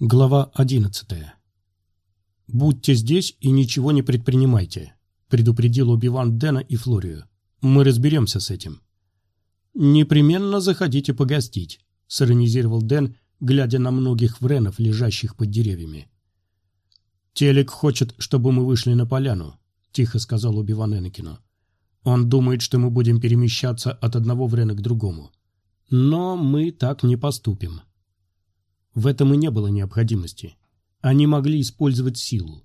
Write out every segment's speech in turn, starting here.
Глава 11. «Будьте здесь и ничего не предпринимайте», – предупредил Оби-Ван Дэна и Флорию. «Мы разберемся с этим». «Непременно заходите погостить», – сиронизировал Дэн, глядя на многих вренов, лежащих под деревьями. «Телек хочет, чтобы мы вышли на поляну», – тихо сказал Оби-Ван Энакину. «Он думает, что мы будем перемещаться от одного врена к другому. Но мы так не поступим». В этом и не было необходимости. Они могли использовать силу.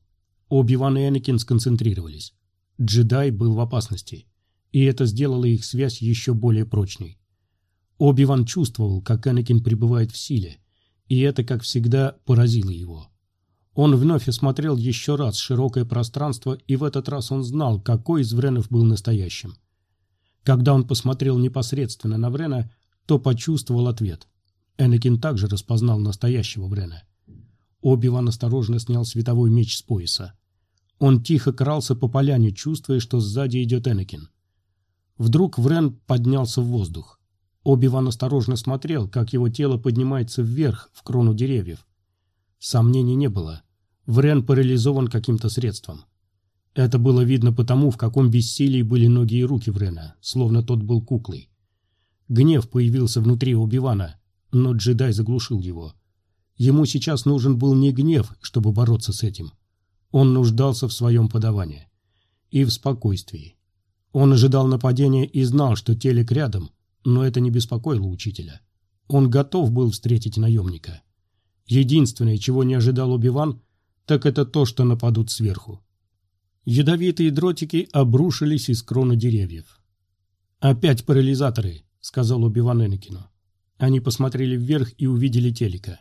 Оби-Ван и Энакин сконцентрировались. Джедай был в опасности, и это сделало их связь еще более прочной. Оби-Ван чувствовал, как Энакин пребывает в силе, и это, как всегда, поразило его. Он вновь осмотрел еще раз широкое пространство, и в этот раз он знал, какой из Вренов был настоящим. Когда он посмотрел непосредственно на Врена, то почувствовал ответ. Энакин также распознал настоящего Врена. Оби-Ван осторожно снял световой меч с пояса. Он тихо крался по поляне, чувствуя, что сзади идет Энакин. Вдруг Врен поднялся в воздух. Оби-Ван осторожно смотрел, как его тело поднимается вверх, в крону деревьев. Сомнений не было. Врен парализован каким-то средством. Это было видно потому, в каком бессилии были ноги и руки Врена, словно тот был куклой. Гнев появился внутри Оби-Вана, но джедай заглушил его. Ему сейчас нужен был не гнев, чтобы бороться с этим. Он нуждался в своем подавании. И в спокойствии. Он ожидал нападения и знал, что телек рядом, но это не беспокоило учителя. Он готов был встретить наемника. Единственное, чего не ожидал Убиван, так это то, что нападут сверху. Ядовитые дротики обрушились из крона деревьев. «Опять парализаторы», — сказал Убиван Энакину. Они посмотрели вверх и увидели телека.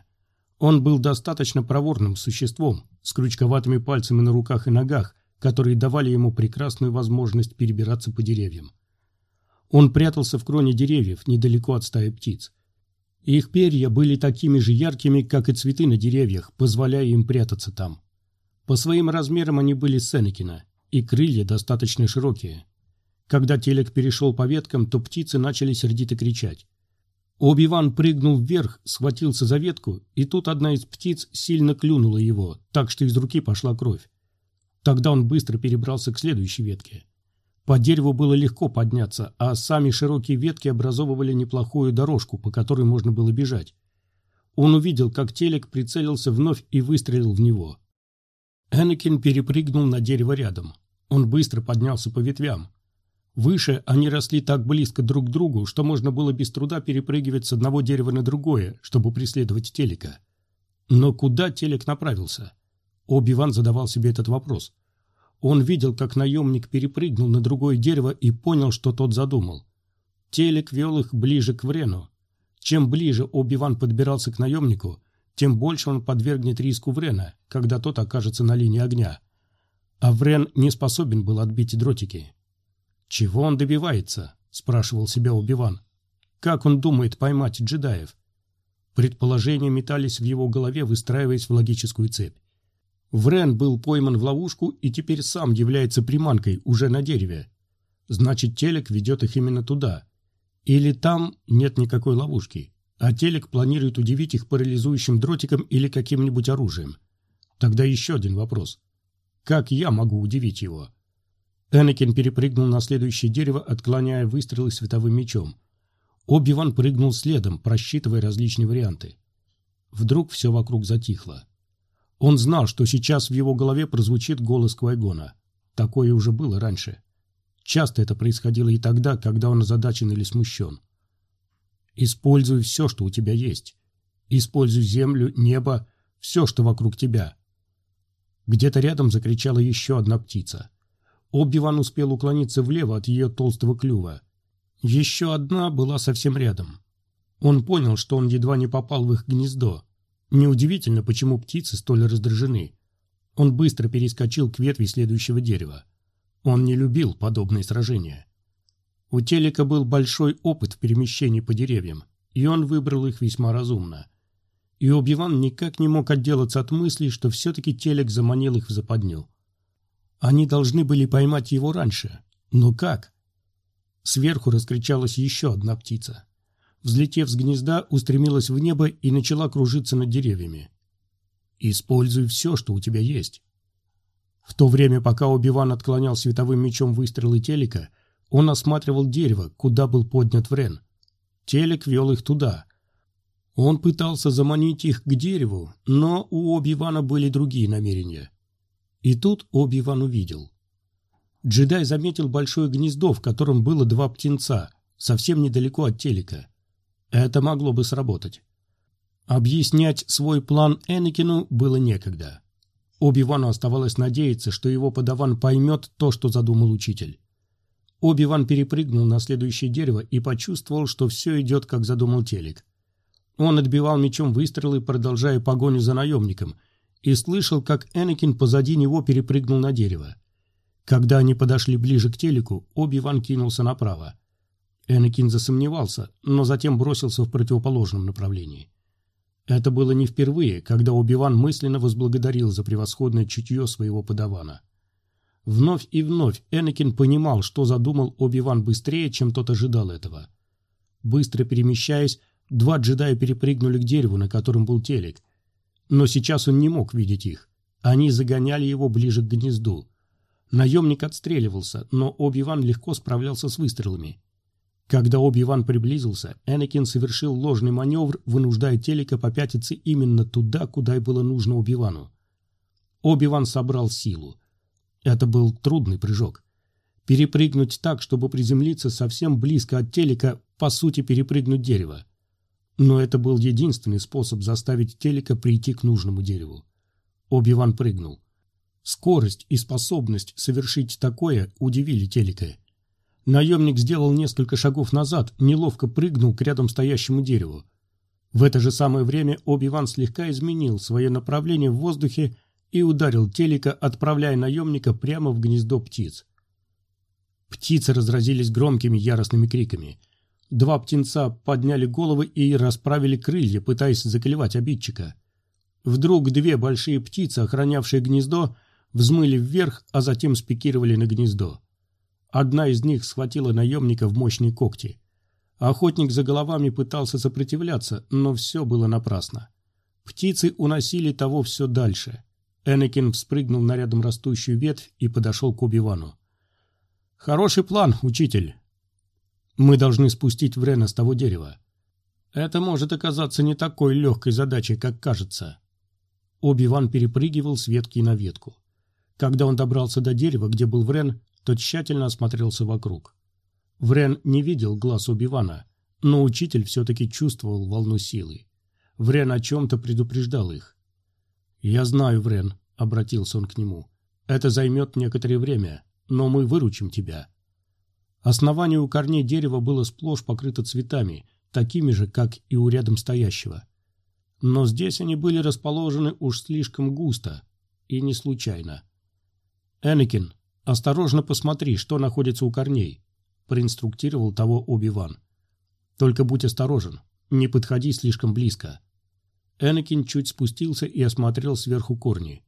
Он был достаточно проворным существом, с крючковатыми пальцами на руках и ногах, которые давали ему прекрасную возможность перебираться по деревьям. Он прятался в кроне деревьев, недалеко от стаи птиц. Их перья были такими же яркими, как и цветы на деревьях, позволяя им прятаться там. По своим размерам они были Сенекина, и крылья достаточно широкие. Когда телек перешел по веткам, то птицы начали сердито кричать. Оби-Ван прыгнул вверх, схватился за ветку, и тут одна из птиц сильно клюнула его, так что из руки пошла кровь. Тогда он быстро перебрался к следующей ветке. По дереву было легко подняться, а сами широкие ветки образовывали неплохую дорожку, по которой можно было бежать. Он увидел, как телек прицелился вновь и выстрелил в него. Энакин перепрыгнул на дерево рядом. Он быстро поднялся по ветвям. Выше они росли так близко друг к другу, что можно было без труда перепрыгивать с одного дерева на другое, чтобы преследовать телека. Но куда телек направился? Оби-Ван задавал себе этот вопрос. Он видел, как наемник перепрыгнул на другое дерево и понял, что тот задумал. Телек вел их ближе к Врену. Чем ближе Оби-Ван подбирался к наемнику, тем больше он подвергнет риску Врена, когда тот окажется на линии огня. А Врен не способен был отбить дротики. «Чего он добивается?» – спрашивал себя Убиван. «Как он думает поймать джедаев?» Предположения метались в его голове, выстраиваясь в логическую цепь. Врен был пойман в ловушку и теперь сам является приманкой уже на дереве. Значит, телек ведет их именно туда. Или там нет никакой ловушки, а телек планирует удивить их парализующим дротиком или каким-нибудь оружием. Тогда еще один вопрос. Как я могу удивить его? Энакин перепрыгнул на следующее дерево, отклоняя выстрелы световым мечом. Оби-Ван прыгнул следом, просчитывая различные варианты. Вдруг все вокруг затихло. Он знал, что сейчас в его голове прозвучит голос Квайгона. Такое уже было раньше. Часто это происходило и тогда, когда он озадачен или смущен. «Используй все, что у тебя есть. Используй землю, небо, все, что вокруг тебя». Где-то рядом закричала еще одна птица. Оби-Ван успел уклониться влево от ее толстого клюва. Еще одна была совсем рядом. Он понял, что он едва не попал в их гнездо. Неудивительно, почему птицы столь раздражены. Он быстро перескочил к ветви следующего дерева. Он не любил подобные сражения. У Телека был большой опыт в перемещении по деревьям, и он выбрал их весьма разумно. И Оби-Ван никак не мог отделаться от мысли, что все-таки Телек заманил их в западню. Они должны были поймать его раньше. Но как? Сверху раскричалась еще одна птица. Взлетев с гнезда, устремилась в небо и начала кружиться над деревьями. Используй все, что у тебя есть. В то время, пока Оби-Ван отклонял световым мечом выстрелы телека, он осматривал дерево, куда был поднят Врен. Телек вел их туда. Он пытался заманить их к дереву, но у Оби-Вана были другие намерения. И тут Оби-Ван увидел. Джедай заметил большое гнездо, в котором было два птенца, совсем недалеко от телека. Это могло бы сработать. Объяснять свой план Энакину было некогда. Оби-Вану оставалось надеяться, что его подаван поймет то, что задумал учитель. Оби-Ван перепрыгнул на следующее дерево и почувствовал, что все идет, как задумал телек. Он отбивал мечом выстрелы, продолжая погоню за наемником, и слышал, как Энакин позади него перепрыгнул на дерево. Когда они подошли ближе к телеку, Оби-Ван кинулся направо. Энакин засомневался, но затем бросился в противоположном направлении. Это было не впервые, когда Оби-Ван мысленно возблагодарил за превосходное чутье своего подавана. Вновь и вновь Энакин понимал, что задумал Оби-Ван быстрее, чем тот ожидал этого. Быстро перемещаясь, два джедая перепрыгнули к дереву, на котором был телек. Но сейчас он не мог видеть их. Они загоняли его ближе к гнезду. Наемник отстреливался, но Оби-Ван легко справлялся с выстрелами. Когда Оби-Ван приблизился, Энакин совершил ложный маневр, вынуждая Телека попятиться именно туда, куда и было нужно Оби-Вану. Оби-Ван собрал силу. Это был трудный прыжок. Перепрыгнуть так, чтобы приземлиться совсем близко от Телека, по сути перепрыгнуть дерево. Но это был единственный способ заставить Телека прийти к нужному дереву. Оби-Ван прыгнул. Скорость и способность совершить такое удивили Телека. Наемник сделал несколько шагов назад, неловко прыгнул к рядом стоящему дереву. В это же самое время Оби-Ван слегка изменил свое направление в воздухе и ударил телека, отправляя наемника прямо в гнездо птиц. Птицы разразились громкими яростными криками. Два птенца подняли головы и расправили крылья, пытаясь заколевать обидчика. Вдруг две большие птицы, охранявшие гнездо, взмыли вверх, а затем спикировали на гнездо. Одна из них схватила наемника в мощные когти. Охотник за головами пытался сопротивляться, но все было напрасно. Птицы уносили того все дальше. Энакин вспрыгнул на рядом растущую ветвь и подошел к Убивану. «Хороший план, учитель. Мы должны спустить Врена с того дерева. Это может оказаться не такой легкой задачей, как кажется». Оби-Ван перепрыгивал с ветки на ветку. Когда он добрался до дерева, где был Врен, тот тщательно осмотрелся вокруг. Врен не видел глаз Убивана, но учитель все-таки чувствовал волну силы. Врен о чем-то предупреждал их. «Я знаю, Врен», — обратился он к нему. «Это займет некоторое время, но мы выручим тебя». Основание у корней дерева было сплошь покрыто цветами, такими же, как и у рядом стоящего. Но здесь они были расположены уж слишком густо, и не случайно. «Энакин, «Осторожно посмотри, что находится у корней», — проинструктировал того Оби-Ван. «Только будь осторожен, не подходи слишком близко». Энакин чуть спустился и осмотрел сверху корни.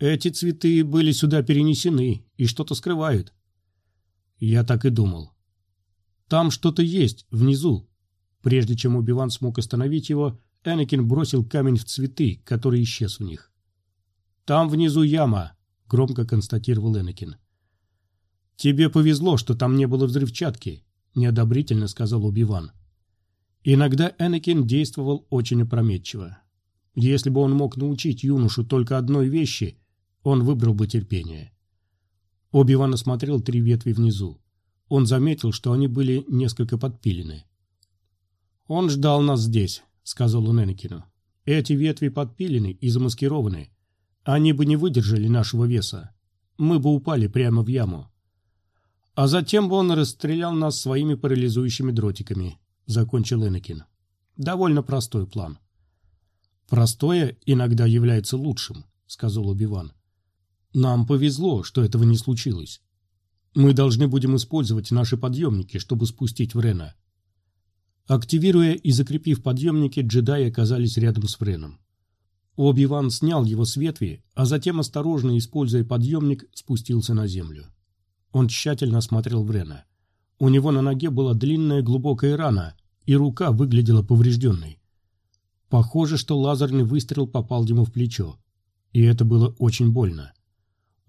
«Эти цветы были сюда перенесены и что-то скрывают». Я так и думал. «Там что-то есть, внизу». Прежде чем Убиван смог остановить его, Энакин бросил камень в цветы, который исчез в них. «Там внизу яма», громко констатировал Энакин. «Тебе повезло, что там не было взрывчатки», — неодобрительно сказал Убиван. Иногда Энакин действовал очень опрометчиво. Если бы он мог научить юношу только одной вещи, он выбрал бы терпение. Оби-Ван осмотрел три ветви внизу. Он заметил, что они были несколько подпилены. «Он ждал нас здесь», — сказал он Энакину. «Эти ветви подпилены и замаскированы. Они бы не выдержали нашего веса. Мы бы упали прямо в яму. А затем бы он расстрелял нас своими парализующими дротиками, закончил Энакин. Довольно простой план. Простое иногда является лучшим, сказал Убиван. Нам повезло, что этого не случилось. Мы должны будем использовать наши подъемники, чтобы спустить Врена. Активируя и закрепив подъемники, джедаи оказались рядом с Вреном. Оби-Ван снял его с ветви, а затем, осторожно используя подъемник, спустился на землю. Он тщательно осмотрел Врена. У него на ноге была длинная глубокая рана, и рука выглядела поврежденной. Похоже, что лазерный выстрел попал ему в плечо. И это было очень больно.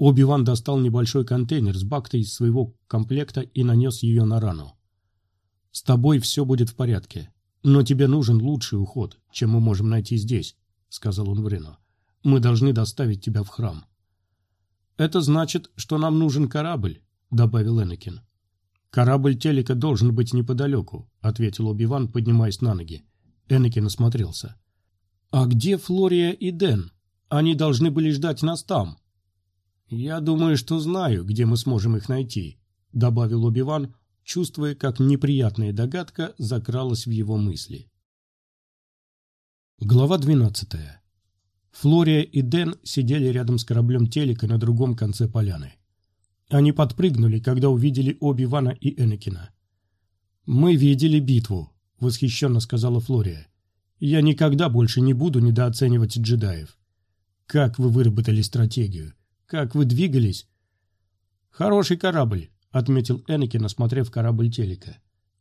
Оби-Ван достал небольшой контейнер с бактой из своего комплекта и нанес ее на рану. «С тобой все будет в порядке, но тебе нужен лучший уход, чем мы можем найти здесь», — сказал он Врену. «Мы должны доставить тебя в храм». «Это значит, что нам нужен корабль», — добавил Энакин. «Корабль Телека должен быть неподалеку», — ответил Оби-Ван, поднимаясь на ноги. Энакин осмотрелся. «А где Флория и Дэн? Они должны были ждать нас там». «Я думаю, что знаю, где мы сможем их найти», — добавил Оби-Ван, чувствуя, как неприятная догадка закралась в его мысли. Глава двенадцатая. Флория и Дэн сидели рядом с кораблем Телека на другом конце поляны. Они подпрыгнули, когда увидели Оби-Вана и Энакина. «Мы видели битву», — восхищенно сказала Флория. «Я никогда больше не буду недооценивать джедаев. Как вы выработали стратегию? Как вы двигались?» «Хороший корабль», — отметил Энакин, осмотрев корабль Телека.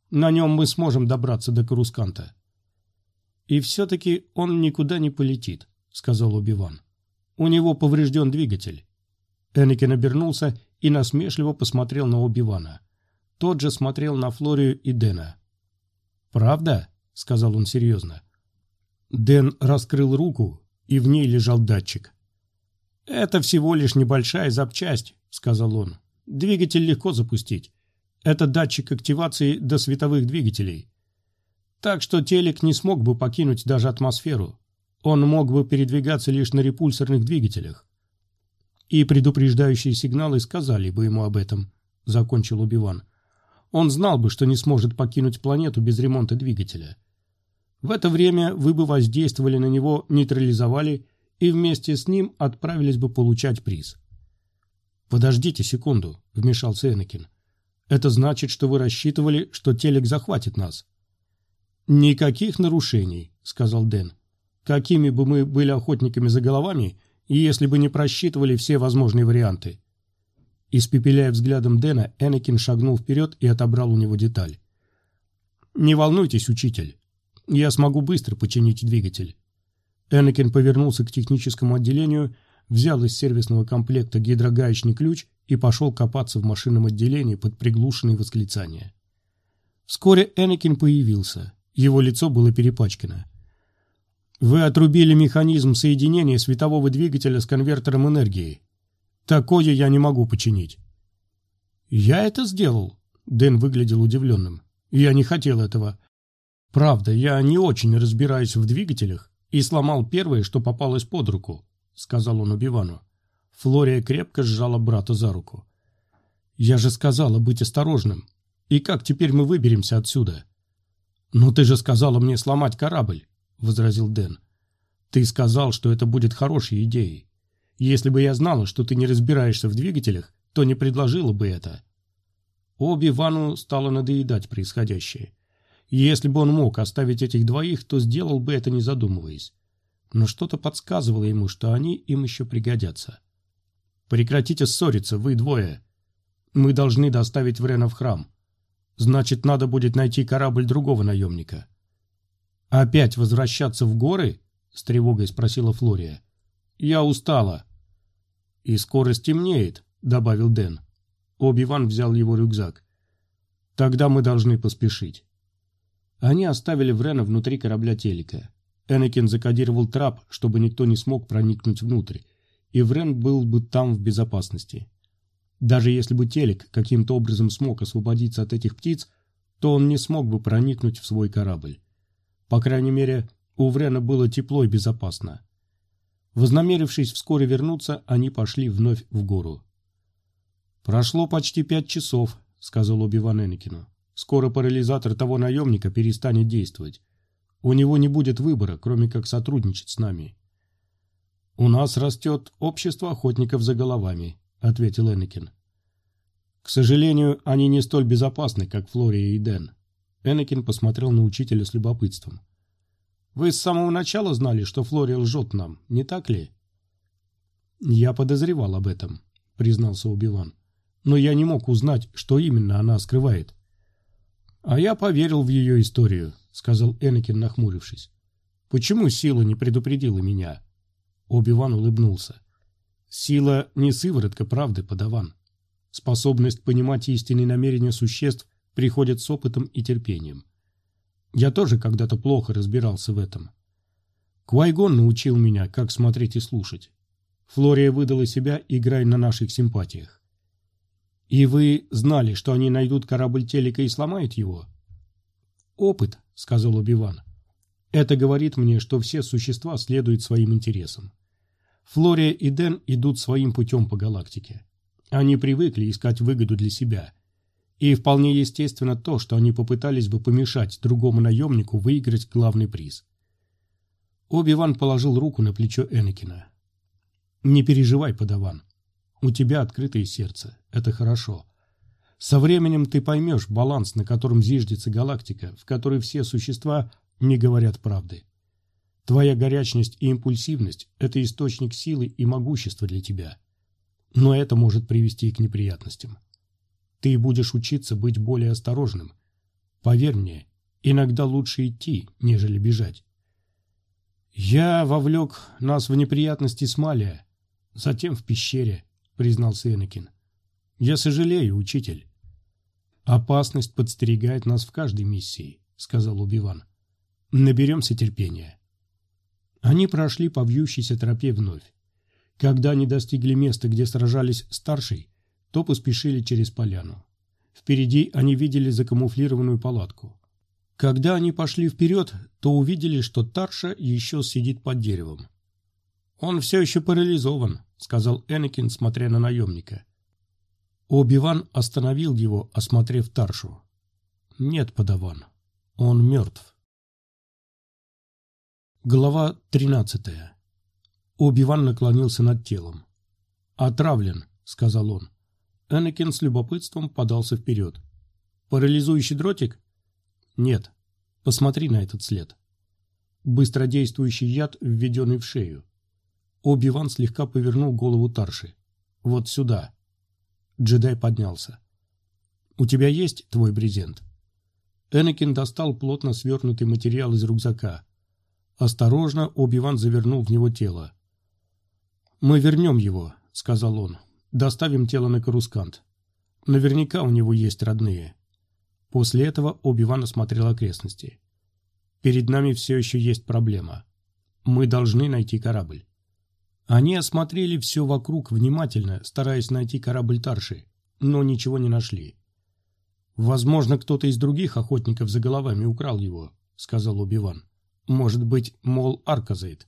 «На нем мы сможем добраться до Карусканта». «И все-таки он никуда не полетит», — сказал Оби-Ван. «У него поврежден двигатель». Энакин обернулся и насмешливо посмотрел на Оби-Вана. Тот же смотрел на Флорию и Дэна. «Правда?» — сказал он серьезно. Дэн раскрыл руку, и в ней лежал датчик. «Это всего лишь небольшая запчасть», — сказал он. «Двигатель легко запустить. Это датчик активации до световых двигателей. Так что телек не смог бы покинуть даже атмосферу. Он мог бы передвигаться лишь на репульсорных двигателях и предупреждающие сигналы сказали бы ему об этом», — закончил Убиван. «Он знал бы, что не сможет покинуть планету без ремонта двигателя. В это время вы бы воздействовали на него, нейтрализовали и вместе с ним отправились бы получать приз». «Подождите секунду», — вмешался Энакин. «Это значит, что вы рассчитывали, что телек захватит нас». «Никаких нарушений», — сказал Дэн. «Какими бы мы были охотниками за головами, — если бы не просчитывали все возможные варианты. Испепеляя взглядом Дэна, Энакин шагнул вперед и отобрал у него деталь. «Не волнуйтесь, учитель. Я смогу быстро починить двигатель». Энакин повернулся к техническому отделению, взял из сервисного комплекта гидрогаечный ключ и пошел копаться в машинном отделении под приглушенные восклицания. Вскоре Энакин появился. Его лицо было перепачкано. Вы отрубили механизм соединения светового двигателя с конвертером энергии. Такое я не могу починить. Я это сделал. Дэн выглядел удивленным. Я не хотел этого. Правда, я не очень разбираюсь в двигателях и сломал первое, что попалось под руку, сказал он Убивану. Флория крепко сжала брата за руку. Я же сказала быть осторожным. И как теперь мы выберемся отсюда? Но ты же сказала мне сломать корабль. — возразил Дэн. «Ты сказал, что это будет хорошей идеей. Если бы я знала, что ты не разбираешься в двигателях, то не предложила бы это». Оби-Вану стало надоедать происходящее. Если бы он мог оставить этих двоих, то сделал бы это, не задумываясь. Но что-то подсказывало ему, что они им еще пригодятся. «Прекратите ссориться, вы двое. Мы должны доставить Врена в храм. Значит, надо будет найти корабль другого наемника. «Опять возвращаться в горы?» — с тревогой спросила Флория. «Я устала». «И скоро стемнеет», — добавил Дэн. Оби-Ван взял его рюкзак. «Тогда мы должны поспешить». Они оставили Врена внутри корабля телека. Энакин закодировал трап, чтобы никто не смог проникнуть внутрь, и Врен был бы там в безопасности. Даже если бы телек каким-то образом смог освободиться от этих птиц, то он не смог бы проникнуть в свой корабль. По крайней мере, у Врена было тепло и безопасно. Вознамерившись вскоре вернуться, они пошли вновь в гору. «Прошло почти пять часов», — сказал Оби-Ван Энакину. «Скоро парализатор того наемника перестанет действовать. У него не будет выбора, кроме как сотрудничать с нами». «У нас растет общество охотников за головами», — ответил Энакин. «К сожалению, они не столь безопасны, как Флория и Дэн. Энакин посмотрел на учителя с любопытством. «Вы с самого начала знали, что Флори лжет нам, не так ли?» «Я подозревал об этом», — признался Убиван. «Но я не мог узнать, что именно она скрывает». «А я поверил в ее историю», — сказал Энакин, нахмурившись. Почему сила не предупредила меня? Оби-Ван улыбнулся. Сила не сыворотка правды, подаван. Способность понимать истинные намерения существ приходит с опытом и терпением. Я тоже когда-то плохо разбирался в этом. Квайгон научил меня, как смотреть и слушать. Флория выдала себя, играя на наших симпатиях. «И вы знали, что они найдут корабль Телека и сломают его?» «Опыт», — сказал Убиван. «Это говорит мне, что все существа следуют своим интересам. Флория и Дэн идут своим путем по галактике. Они привыкли искать выгоду для себя. И вполне естественно то, что они попытались бы помешать другому наемнику выиграть главный приз. Оби-Ван положил руку на плечо Энакина. «Не переживай, подаван. У тебя открытое сердце. Это хорошо. Со временем ты поймешь баланс, на котором зиждется галактика, в которой все существа не говорят правды. Твоя горячность и импульсивность – это источник силы и могущества для тебя. Но это может привести к неприятностям. Ты будешь учиться быть более осторожным. Поверь мне, иногда лучше идти, нежели бежать. Я вовлек нас в неприятности с Малия, затем в пещере, признался Энакин. Я сожалею, учитель. Опасность подстерегает нас в каждой миссии, сказал Убиван. Наберемся терпения. Они прошли по вьющейся тропе вновь. Когда они достигли места, где сражались старший, то поспешили через поляну. Впереди они видели закамуфлированную палатку. Когда они пошли вперед, то увидели, что Тарша еще сидит под деревом. «Он все еще парализован», — сказал Энакин, смотря на наемника. Оби-Ван остановил его, осмотрев Таршу. «Нет, подаван, он мертв». Глава 13. Оби-Ван наклонился над телом. «Отравлен», — сказал он. Энакин с любопытством подался вперед. «Парализующий дротик?» «Нет. Посмотри на этот след». Быстродействующий яд, введенный в шею. Оби-Ван слегка повернул голову Тарши. «Вот сюда». Джедай поднялся. «У тебя есть твой брезент?» Энакин достал плотно свернутый материал из рюкзака. Осторожно Оби-Ван завернул в него тело. «Мы вернем его», — сказал он. «Доставим тело на Карускант. Наверняка у него есть родные». После этого Оби-Ван осмотрел окрестности. «Перед нами все еще есть проблема. Мы должны найти корабль». Они осмотрели все вокруг внимательно, стараясь найти корабль Тарши, но ничего не нашли. «Возможно, кто-то из других охотников за головами украл его», — сказал Оби-Ван. «Может быть, Мол Арказейд.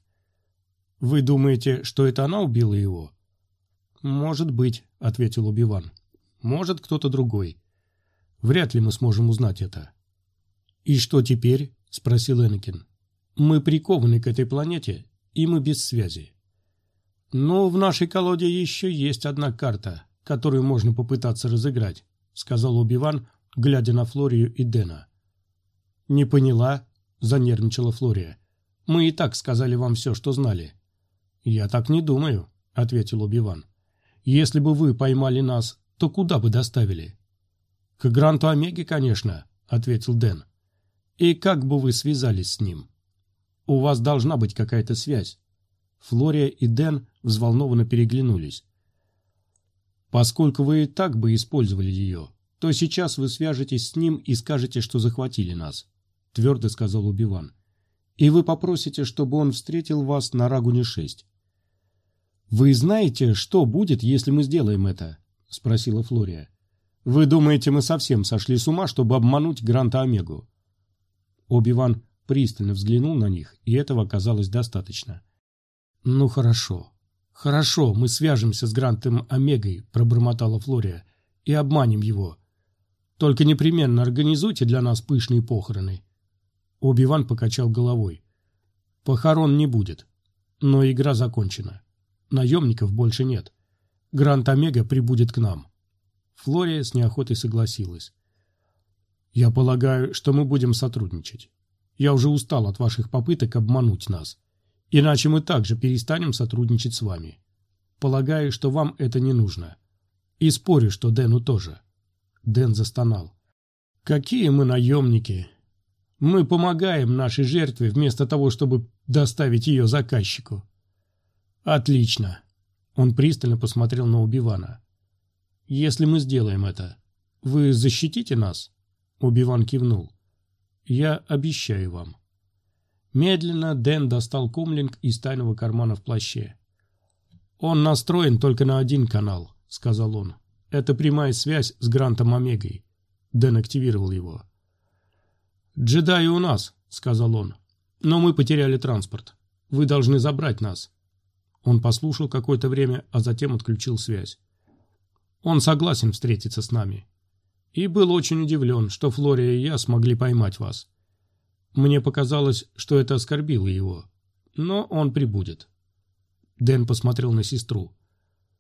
«Вы думаете, что это она убила его?» «Может быть», — ответил Убиван. «Может, кто-то другой. Вряд ли мы сможем узнать это». «И что теперь?» — спросил Энакин. «Мы прикованы к этой планете, и мы без связи». «Но в нашей колоде еще есть одна карта, которую можно попытаться разыграть», — сказал Убиван, глядя на Флорию и Дэна. «Не поняла», — занервничала Флория. «Мы и так сказали вам все, что знали». «Я так не думаю», — ответил Убиван. «Если бы вы поймали нас, то куда бы доставили?» «К Гранту Омеге, конечно», — ответил Дэн. «И как бы вы связались с ним?» «У вас должна быть какая-то связь». Флория и Дэн взволнованно переглянулись. «Поскольку вы и так бы использовали ее, то сейчас вы свяжетесь с ним и скажете, что захватили нас», — твердо сказал Убиван. «И вы попросите, чтобы он встретил вас на Рагуне-6. «Вы знаете, что будет, если мы сделаем это?» – спросила Флория. «Вы думаете, мы совсем сошли с ума, чтобы обмануть Гранта Омегу?» Оби-Ван пристально взглянул на них, и этого оказалось достаточно. «Ну хорошо, хорошо, мы свяжемся с Грантом Омегой», – пробормотала Флория, – «и обманем его. Только непременно организуйте для нас пышные похороны». Оби-Ван покачал головой. «Похорон не будет, но игра закончена». Наемников больше нет. Грант Омега прибудет к нам. Флория с неохотой согласилась. Я полагаю, что мы будем сотрудничать. Я уже устал от ваших попыток обмануть нас. Иначе мы также перестанем сотрудничать с вами. Полагаю, что вам это не нужно. И спорю, что Дэну тоже. Дэн застонал. Какие мы наемники! Мы помогаем нашей жертве вместо того, чтобы доставить ее заказчику. Отлично. Он пристально посмотрел на Убивана. Если мы сделаем это, вы защитите нас? Убиван кивнул. Я обещаю вам. Медленно Дэн достал комлинг из тайного кармана в плаще. «Он настроен только на один канал», — сказал он. «Это прямая связь с Грантом Омегой». Дэн активировал его. «Джедаи у нас», — сказал он. «Но мы потеряли транспорт. Вы должны забрать нас». Он послушал какое-то время, а затем отключил связь. Он согласен встретиться с нами. И был очень удивлен, что Флория и я смогли поймать вас. Мне показалось, что это оскорбило его. Но он прибудет. Дэн посмотрел на сестру.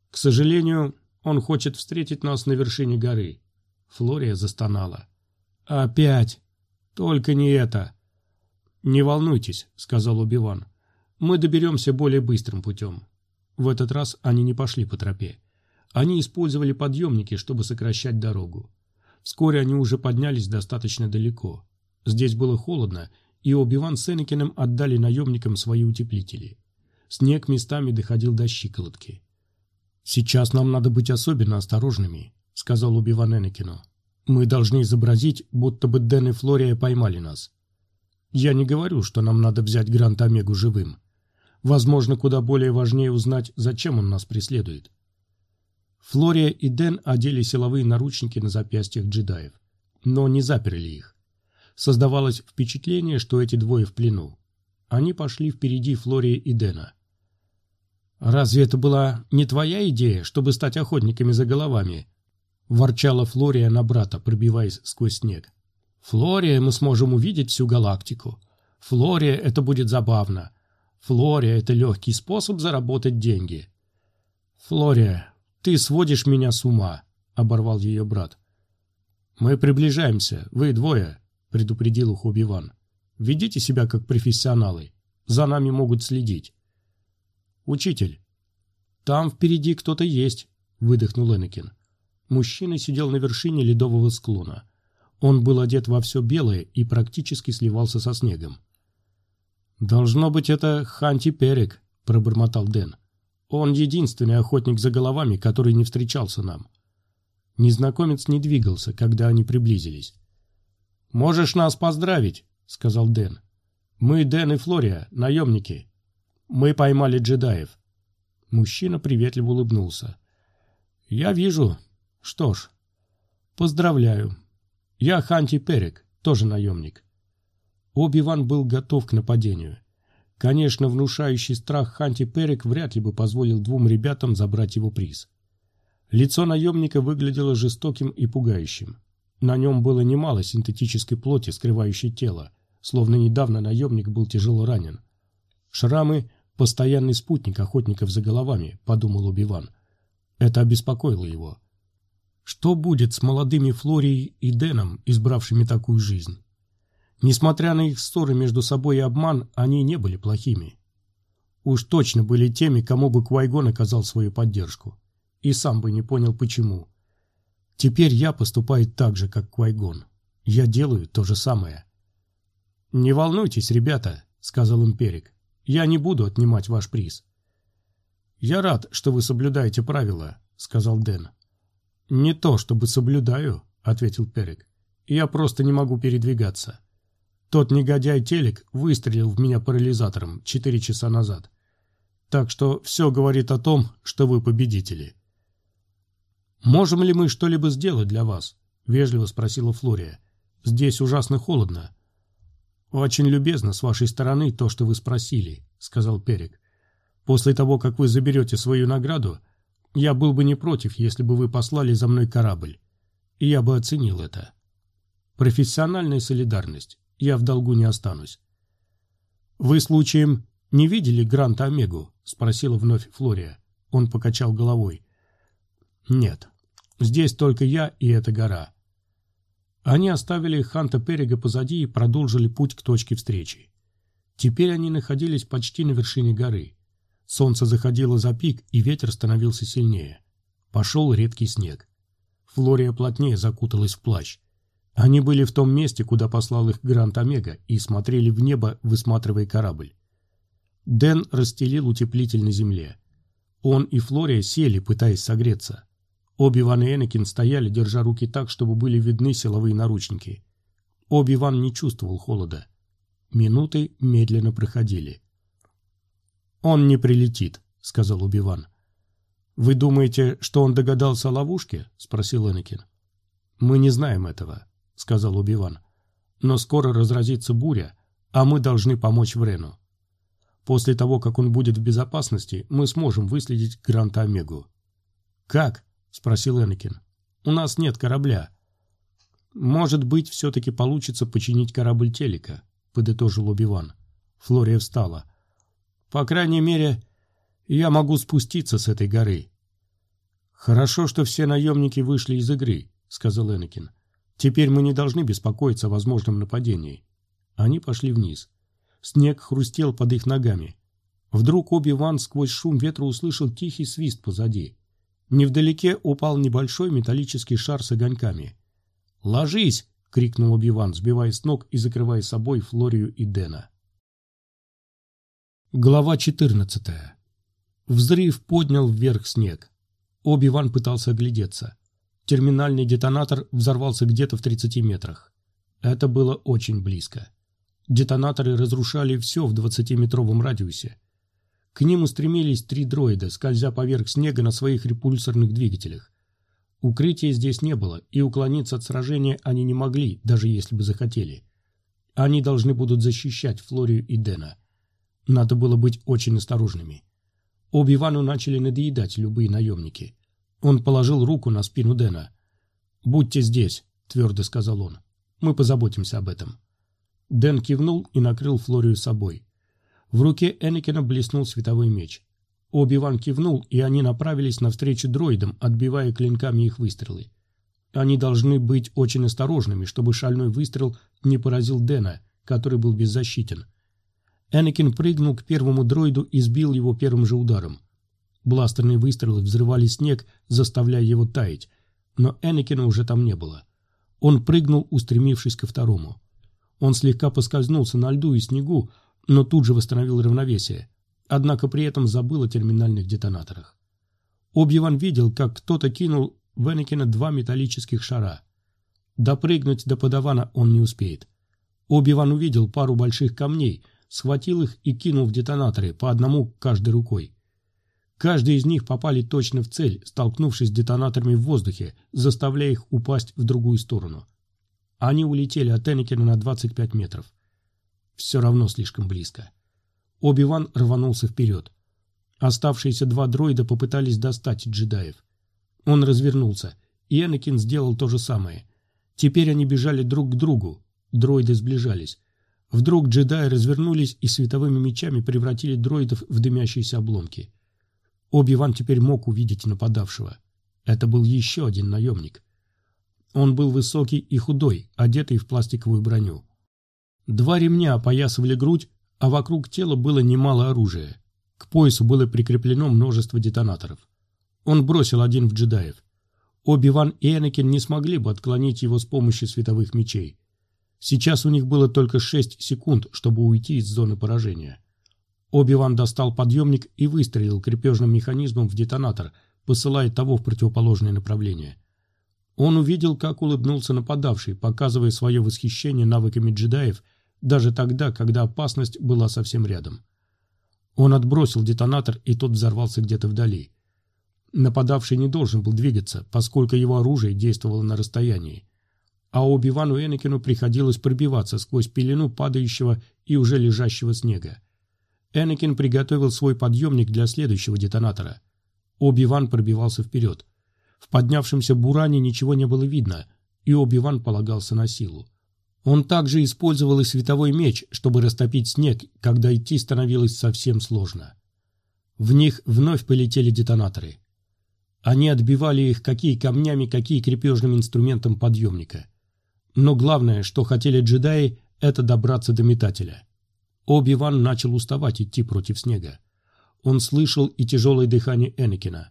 К сожалению, он хочет встретить нас на вершине горы. Флория застонала. «Опять!» «Только не это!» «Не волнуйтесь», — сказал Убиван. «Мы доберемся более быстрым путем». В этот раз они не пошли по тропе. Они использовали подъемники, чтобы сокращать дорогу. Вскоре они уже поднялись достаточно далеко. Здесь было холодно, и Оби-Ван с Энакином отдали наемникам свои утеплители. Снег местами доходил до щиколотки. «Сейчас нам надо быть особенно осторожными», — сказал Оби-Ван Энакину. Мы должны изобразить, будто бы Дэн и Флория поймали нас. Я не говорю, что нам надо взять Грант Омегу живым. Возможно, куда более важнее узнать, зачем он нас преследует. Флория и Дэн одели силовые наручники на запястьях джедаев, но не заперли их. Создавалось впечатление, что эти двое в плену. Они пошли впереди Флории и Дэна. «Разве это была не твоя идея, чтобы стать охотниками за головами?» Ворчала Флория на брата, пробиваясь сквозь снег. «Флория, мы сможем увидеть всю галактику. Флория, это будет забавно. Флория, это легкий способ заработать деньги». «Флория, ты сводишь меня с ума», — оборвал ее брат. «Мы приближаемся, вы двое», — предупредил их Оби-Ван. «Ведите себя как профессионалы. За нами могут следить». «Учитель, там впереди кто-то есть», — выдохнул Энакин. Мужчина сидел на вершине ледового склона. Он был одет во все белое и практически сливался со снегом. «Должно быть, это Ханти Перек», — пробормотал Дэн. «Он единственный охотник за головами, который не встречался нам». Незнакомец не двигался, когда они приблизились. «Можешь нас поздравить», — сказал Дэн. «Мы Дэн и Флория, наемники. Мы поймали джедаев». Мужчина приветливо улыбнулся. «Я вижу, что ж, поздравляю. Я Ханти Перек, тоже наемник. Оби-Ван был готов к нападению. Конечно, внушающий страх Ханти Перек вряд ли бы позволил двум ребятам забрать его приз. Лицо наемника выглядело жестоким и пугающим. На нем было немало синтетической плоти, скрывающей тело, словно недавно наемник был тяжело ранен. Шрамы – постоянный спутник охотников за головами, подумал Убиван. Это обеспокоило его. Что будет с молодыми Флорией и Дэном, избравшими такую жизнь? Несмотря на их ссоры между собой и обман, они не были плохими. Уж точно были теми, кому бы Квайгон оказал свою поддержку. И сам бы не понял, почему. Теперь я поступаю так же, как Квайгон. Я делаю то же самое. «Не волнуйтесь, ребята», — сказал Империк. «Я не буду отнимать ваш приз». «Я рад, что вы соблюдаете правила», — сказал Дэн. «Не то, чтобы соблюдаю», — ответил Перек. «Я просто не могу передвигаться. Тот негодяй Телек выстрелил в меня парализатором четыре часа назад. Так что все говорит о том, что вы победители». «Можем ли мы что-либо сделать для вас?» — вежливо спросила Флория. «Здесь ужасно холодно». «Очень любезно с вашей стороны то, что вы спросили», — сказал Перек. «После того, как вы заберете свою награду, я был бы не против, если бы вы послали за мной корабль. И я бы оценил это. Профессиональная солидарность. Я в долгу не останусь. «Вы, случаем, не видели Гранта Омегу?» — спросила вновь Флория. Он покачал головой. «Нет. Здесь только я и эта гора». Они оставили Ханта Перега позади и продолжили путь к точке встречи. Теперь они находились почти на вершине горы. Солнце заходило за пик, и ветер становился сильнее. Пошел редкий снег. Флория плотнее закуталась в плащ. Они были в том месте, куда послал их Грант Омега, и смотрели в небо, высматривая корабль. Дэн расстелил утеплитель на земле. Он и Флория сели, пытаясь согреться. Оби-Ван и Энакин стояли, держа руки так, чтобы были видны силовые наручники. Оби-Ван не чувствовал холода. Минуты медленно проходили. «Он не прилетит», — сказал Оби-Ван. «Вы думаете, что он догадался о ловушке?» — спросил Энакин. «Мы не знаем этого», — сказал Оби-Ван. «Но скоро разразится буря, а мы должны помочь Врену. После того, как он будет в безопасности, мы сможем выследить Гранта Омегу». «Как?» — спросил Энакин. «У нас нет корабля». «Может быть, все-таки получится починить корабль Телека», — подытожил Оби-Ван. Флория встала. «По крайней мере, я могу спуститься с этой горы». «Хорошо, что все наемники вышли из игры», — сказал Энакин. «Теперь мы не должны беспокоиться о возможном нападении». Они пошли вниз. Снег хрустел под их ногами. Вдруг Оби-Ван сквозь шум ветра услышал тихий свист позади. Невдалеке упал небольшой металлический шар с огоньками. «Ложись!» — крикнул Оби-Ван, сбивая с ног и закрывая собой Флорию и Дэна. Глава 14. Взрыв поднял вверх снег. Оби-Ван пытался оглядеться. Терминальный детонатор взорвался где-то в 30 метрах. Это было очень близко. Детонаторы разрушали все в 20-метровом радиусе. К ним устремились три дроида, скользя поверх снега на своих репульсорных двигателях. Укрытия здесь не было, и уклониться от сражения они не могли, даже если бы захотели. Они должны будут защищать Флорию и Дэна. Надо было быть очень осторожными. Оби-Вану начали надоедать любые наемники. Он положил руку на спину Дэна. «Будьте здесь», — твердо сказал он. «Мы позаботимся об этом». Дэн кивнул и накрыл Флорию собой. В руке Энакина блеснул световой меч. Оби-Ван кивнул, и они направились навстречу дроидам, отбивая клинками их выстрелы. Они должны быть очень осторожными, чтобы шальной выстрел не поразил Дэна, который был беззащитен. Энакин прыгнул к первому дроиду и сбил его первым же ударом. Бластерные выстрелы взрывали снег, заставляя его таять, но Энакина уже там не было. Он прыгнул, устремившись ко второму. Он слегка поскользнулся на льду и снегу, но тут же восстановил равновесие, однако при этом забыл о терминальных детонаторах. Обьеван видел, как кто-то кинул в Энакина два металлических шара. Допрыгнуть до подавана он не успеет. Обиван увидел пару больших камней, схватил их и кинул в детонаторы, по одному каждой рукой. Каждый из них попали точно в цель, столкнувшись с детонаторами в воздухе, заставляя их упасть в другую сторону. Они улетели от Энакина на 25 метров. Все равно слишком близко. Оби-Ван рванулся вперед. Оставшиеся два дроида попытались достать джедаев. Он развернулся, и Энакин сделал то же самое. Теперь они бежали друг к другу. Дроиды сближались. Вдруг джедаи развернулись и световыми мечами превратили дроидов в дымящиеся обломки. Оби-Ван теперь мог увидеть нападавшего. Это был еще один наемник. Он был высокий и худой, одетый в пластиковую броню. Два ремня опоясывали грудь, а вокруг тела было немало оружия. К поясу было прикреплено множество детонаторов. Он бросил один в джедаев. Оби-Ван и Энакин не смогли бы отклонить его с помощью световых мечей. Сейчас у них было только 6 секунд, чтобы уйти из зоны поражения. Оби-Ван достал подъемник и выстрелил крепежным механизмом в детонатор, посылая того в противоположное направление. Он увидел, как улыбнулся нападавший, показывая свое восхищение навыками джедаев, даже тогда, когда опасность была совсем рядом. Он отбросил детонатор, и тот взорвался где-то вдали. Нападавший не должен был двигаться, поскольку его оружие действовало на расстоянии а Оби-Вану Энакину приходилось пробиваться сквозь пелену падающего и уже лежащего снега. Энакин приготовил свой подъемник для следующего детонатора. Оби-Ван пробивался вперед. В поднявшемся буране ничего не было видно, и Оби-Ван полагался на силу. Он также использовал и световой меч, чтобы растопить снег, когда идти становилось совсем сложно. В них вновь полетели детонаторы. Они отбивали их какие камнями, какие крепежным инструментом подъемника. Но главное, что хотели джедаи, это добраться до метателя. Оби-Ван начал уставать идти против снега. Он слышал и тяжелое дыхание Энакина.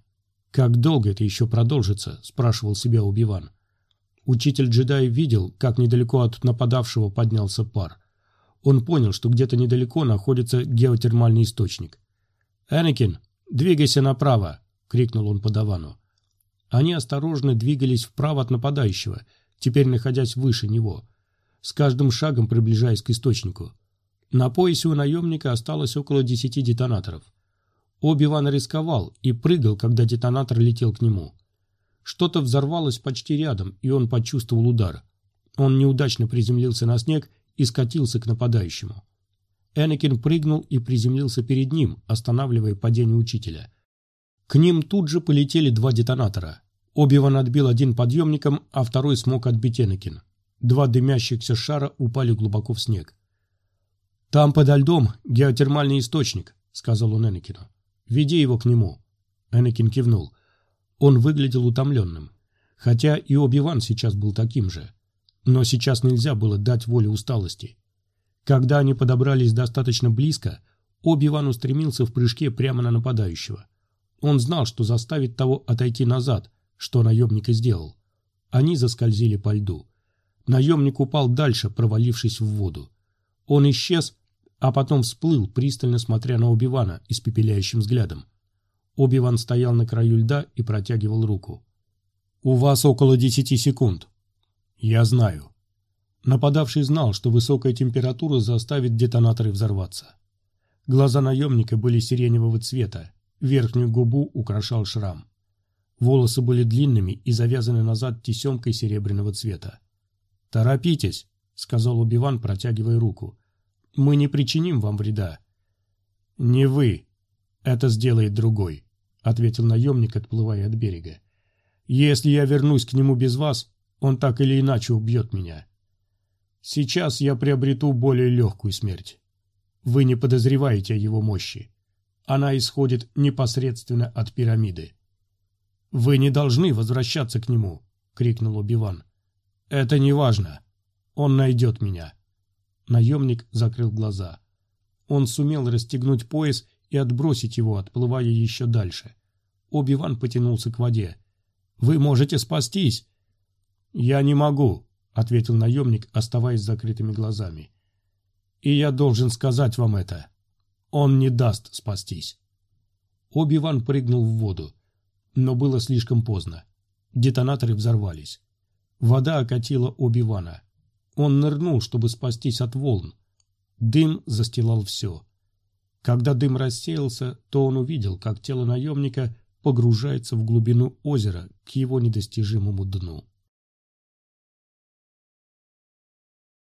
«Как долго это еще продолжится?» – спрашивал себя Оби-Ван. Учитель джедай видел, как недалеко от нападавшего поднялся пар. Он понял, что где-то недалеко находится геотермальный источник. «Энакин, двигайся направо!» — крикнул он подавану. Они осторожно двигались вправо от нападающего, теперь находясь выше него, с каждым шагом приближаясь к источнику. На поясе у наемника осталось около десяти детонаторов. Оби-Ван рисковал и прыгал, когда детонатор летел к нему. Что-то взорвалось почти рядом, и он почувствовал удар. Он неудачно приземлился на снег и скатился к нападающему. Энакин прыгнул и приземлился перед ним, останавливая падение учителя. К ним тут же полетели два детонатора. Оби-Ван отбил один подъемником, а второй смог отбить Энакин. Два дымящихся шара упали глубоко в снег. «Там подо льдом геотермальный источник», — сказал он Энакину. «Веди его к нему». Энакин кивнул. Он выглядел утомленным. Хотя и Оби-Ван сейчас был таким же. Но сейчас нельзя было дать волю усталости. Когда они подобрались достаточно близко, Оби-Ван устремился в прыжке прямо на нападающего. Он знал, что заставит того отойти назад, что наемник и сделал. Они заскользили по льду. Наемник упал дальше, провалившись в воду. Он исчез, а потом всплыл, пристально смотря на Оби-Вана испепеляющим взглядом. Оби-Ван стоял на краю льда и протягивал руку. «У вас около десяти секунд». «Я знаю». Нападавший знал, что высокая температура заставит детонаторы взорваться. Глаза наемника были сиреневого цвета, верхнюю губу украшал шрам. Волосы были длинными и завязаны назад тесемкой серебряного цвета. «Торопитесь», — сказал Убиван, протягивая руку. «Мы не причиним вам вреда». «Не вы. Это сделает другой», — ответил наемник, отплывая от берега. «Если я вернусь к нему без вас, он так или иначе убьет меня. Сейчас я приобрету более легкую смерть. Вы не подозреваете о его мощи. Она исходит непосредственно от пирамиды. «Вы не должны возвращаться к нему!» — крикнул Убиван. «Это не важно. Он найдет меня». Наемник закрыл глаза. Он сумел расстегнуть пояс и отбросить его, отплывая еще дальше. Оби-Ван потянулся к воде. «Вы можете спастись!» «Я не могу», — ответил наемник, оставаясь закрытыми глазами. «И я должен сказать вам это. Он не даст спастись». Оби-Ван прыгнул в воду, но было слишком поздно. Детонаторы взорвались. Вода окатила Оби-Вана. Он нырнул, чтобы спастись от волн. Дым застилал все. Когда дым рассеялся, то он увидел, как тело наемника погружается в глубину озера к его недостижимому дну.